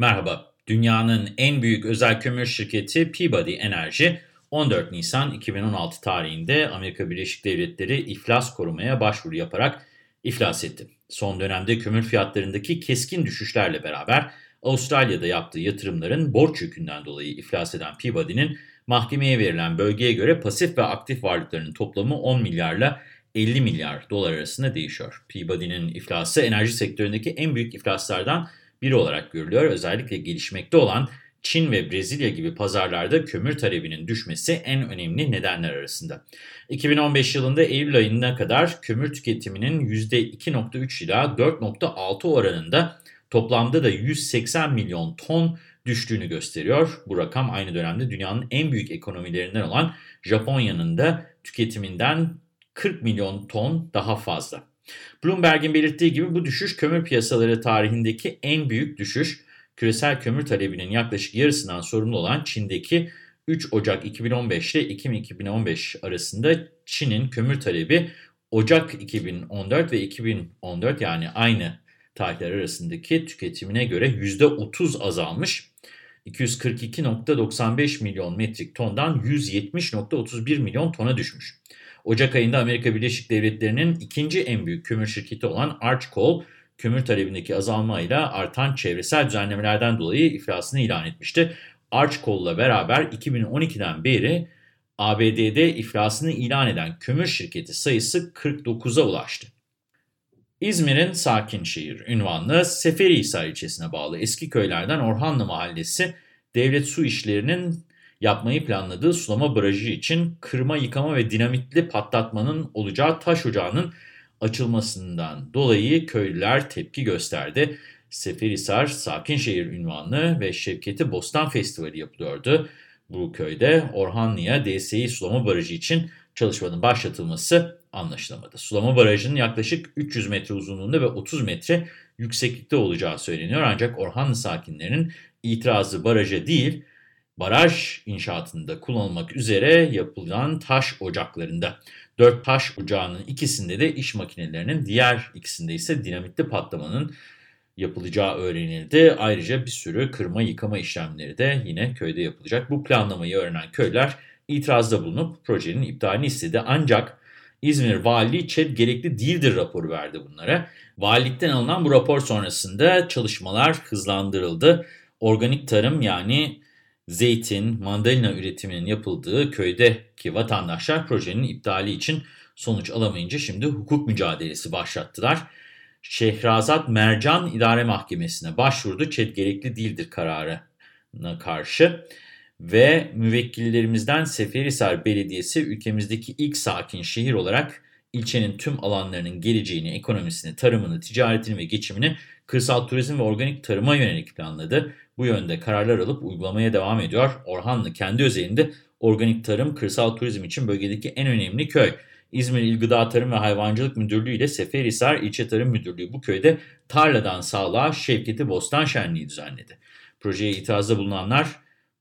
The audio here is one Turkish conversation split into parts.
Merhaba, dünyanın en büyük özel kömür şirketi Peabody Enerji, 14 Nisan 2016 tarihinde Amerika Birleşik Devletleri iflas korumaya başvuru yaparak iflas etti. Son dönemde kömür fiyatlarındaki keskin düşüşlerle beraber Avustralya'da yaptığı yatırımların borç yükünden dolayı iflas eden Peabody'nin mahkemeye verilen bölgeye göre pasif ve aktif varlıklarının toplamı 10 milyarla 50 milyar dolar arasında değişiyor. Peabody'nin iflası enerji sektöründeki en büyük iflaslardan biri olarak görülüyor. Özellikle gelişmekte olan Çin ve Brezilya gibi pazarlarda kömür talebinin düşmesi en önemli nedenler arasında. 2015 yılında Eylül ayına kadar kömür tüketiminin %2.3 ila 4.6 oranında toplamda da 180 milyon ton düştüğünü gösteriyor. Bu rakam aynı dönemde dünyanın en büyük ekonomilerinden olan Japonya'nın da tüketiminden 40 milyon ton daha fazla. Bloomberg'in belirttiği gibi bu düşüş kömür piyasaları tarihindeki en büyük düşüş. Küresel kömür talebinin yaklaşık yarısından sorumlu olan Çin'deki 3 Ocak 2015 ile Ekim 2015 arasında Çin'in kömür talebi Ocak 2014 ve 2014 yani aynı tarihler arasındaki tüketimine göre %30 azalmış. 242.95 milyon metrik tondan 170.31 milyon tona düşmüş. Ocak ayında Amerika Birleşik Devletleri'nin ikinci en büyük kömür şirketi olan Arch Coal, kömür talebindeki azalmayla artan çevresel düzenlemelerden dolayı iflasını ilan etmişti. Arch Coal'la beraber 2012'den beri ABD'de iflasını ilan eden kömür şirketi sayısı 49'a ulaştı. İzmir'in sakin şehir ünvanlı Seferihisar ilçesine bağlı eski köylerden Orhanlı Mahallesi devlet su işlerinin yapmayı planladığı sulama barajı için kırma, yıkama ve dinamitli patlatmanın olacağı taş ocağının açılmasından dolayı köylüler tepki gösterdi. Seferihisar Sakin Şehir ünvanlı ve Şevketi Bostan Festivali yapılıyordu. Bu köyde Orhanlı'ya DSİ sulama barajı için çalışmanın başlatılması anlaşılamadı. Sulama barajının yaklaşık 300 metre uzunluğunda ve 30 metre yükseklikte olacağı söyleniyor. Ancak Orhanlı sakinlerinin itirazı baraja değil, baraj inşaatında kullanılmak üzere yapılan taş ocaklarında. Dört taş ocağının ikisinde de iş makinelerinin, diğer ikisinde ise dinamitli patlamanın yapılacağı öğrenildi. Ayrıca bir sürü kırma yıkama işlemleri de yine köyde yapılacak. Bu planlamayı öğrenen köyler itirazda bulunup projenin iptalini istedi. Ancak İzmir Valiliği ÇED gerekli değildir raporu verdi bunlara. Valilikten alınan bu rapor sonrasında çalışmalar hızlandırıldı. Organik tarım yani zeytin, mandalina üretiminin yapıldığı köydeki vatandaşlar projenin iptali için sonuç alamayınca şimdi hukuk mücadelesi başlattılar. Şehrazat Mercan İdare Mahkemesi'ne başvurdu. ÇED gerekli değildir kararına karşı ve müvekkillerimizden Seferihisar Belediyesi ülkemizdeki ilk sakin şehir olarak ilçenin tüm alanlarının geleceğini, ekonomisini, tarımını, ticaretini ve geçimini kırsal turizm ve organik tarıma yönelik planladı. Bu yönde kararlar alıp uygulamaya devam ediyor. Orhanlı kendi özelinde organik tarım, kırsal turizm için bölgedeki en önemli köy. İzmir İl Gıda Tarım ve Hayvancılık Müdürlüğü ile Seferihisar İlçe Tarım Müdürlüğü bu köyde tarladan sağlığa Şevketi Bostan Şenliği düzenledi. Projeye itirazda bulunanlar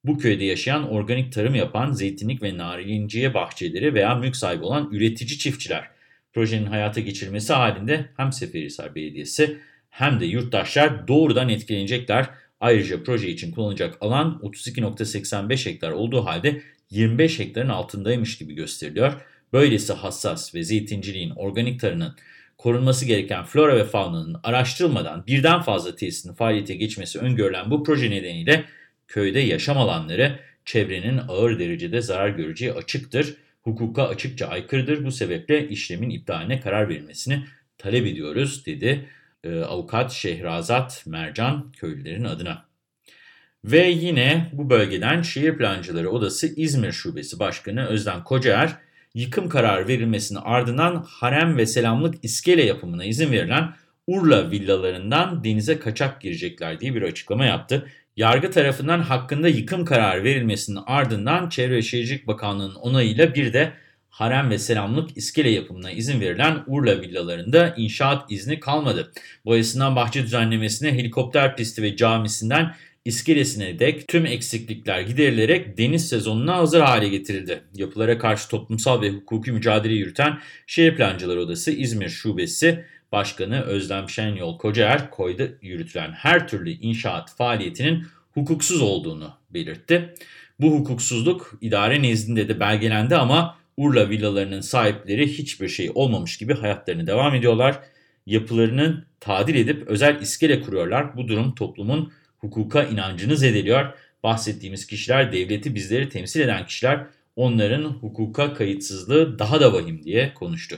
bu köyde yaşayan organik tarım yapan zeytinlik ve narinciye bahçeleri veya mülk sahibi olan üretici çiftçiler. Projenin hayata geçirilmesi halinde hem Seferihisar Belediyesi hem de yurttaşlar doğrudan etkilenecekler. Ayrıca proje için kullanılacak alan 32.85 hektar olduğu halde 25 hektarın altındaymış gibi gösteriliyor. Böylesi hassas ve zeytinciliğin, organik tarımın korunması gereken flora ve faunanın araştırılmadan birden fazla tesisin faaliyete geçmesi öngörülen bu proje nedeniyle köyde yaşam alanları çevrenin ağır derecede zarar göreceği açıktır. Hukuka açıkça aykırıdır. Bu sebeple işlemin iptaline karar verilmesini talep ediyoruz dedi e, avukat Şehrazat Mercan köylülerin adına. Ve yine bu bölgeden Şehir Plancıları Odası İzmir Şubesi Başkanı Özden Kocaer, yıkım kararı verilmesinin ardından harem ve selamlık iskele yapımına izin verilen Urla villalarından denize kaçak girecekler diye bir açıklama yaptı. Yargı tarafından hakkında yıkım kararı verilmesinin ardından Çevre ve Şehircilik Bakanlığı'nın onayıyla bir de harem ve selamlık iskele yapımına izin verilen Urla villalarında inşaat izni kalmadı. Boyasından bahçe düzenlemesine, helikopter pisti ve camisinden iskelesine dek tüm eksiklikler giderilerek deniz sezonuna hazır hale getirildi. Yapılara karşı toplumsal ve hukuki mücadele yürüten Şehir Plancıları Odası İzmir Şubesi Başkanı Özlem Şenyol Kocaer, koyda yürütülen her türlü inşaat faaliyetinin hukuksuz olduğunu belirtti. Bu hukuksuzluk idare nezdinde de belgelendi ama Urla villalarının sahipleri hiçbir şey olmamış gibi hayatlarını devam ediyorlar. Yapılarını tadil edip özel iskele kuruyorlar. Bu durum toplumun hukuka inancını zedeliyor. Bahsettiğimiz kişiler devleti bizleri temsil eden kişiler onların hukuka kayıtsızlığı daha da vahim diye konuştu.